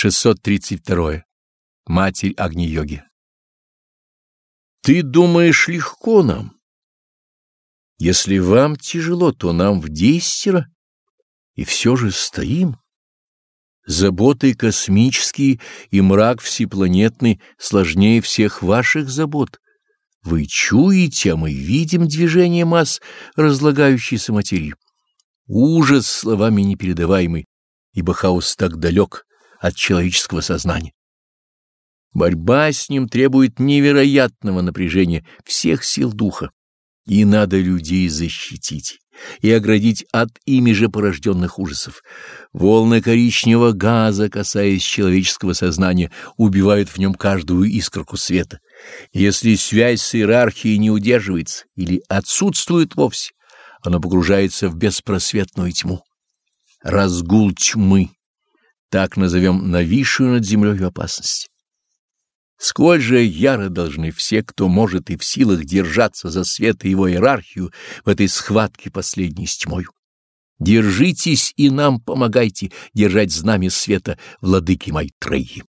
632. Матерь Агни-йоги. Ты думаешь, легко нам? Если вам тяжело, то нам в десятеро, и все же стоим. Заботы космические и мрак всепланетный сложнее всех ваших забот. Вы чуете, а мы видим движение масс разлагающейся материи. Ужас словами непередаваемый, ибо хаос так далек от человеческого сознания. Борьба с ним требует невероятного напряжения всех сил духа, и надо людей защитить и оградить от ими же порожденных ужасов. Волны коричневого газа, касаясь человеческого сознания, убивают в нем каждую искорку света. Если связь с иерархией не удерживается или отсутствует вовсе, оно погружается в беспросветную тьму. Разгул тьмы так назовем нависшую над землей опасность. Сколь же яро должны все, кто может и в силах держаться за свет и его иерархию в этой схватке последней с тьмою. Держитесь и нам помогайте держать знамя света, владыки Майтреи.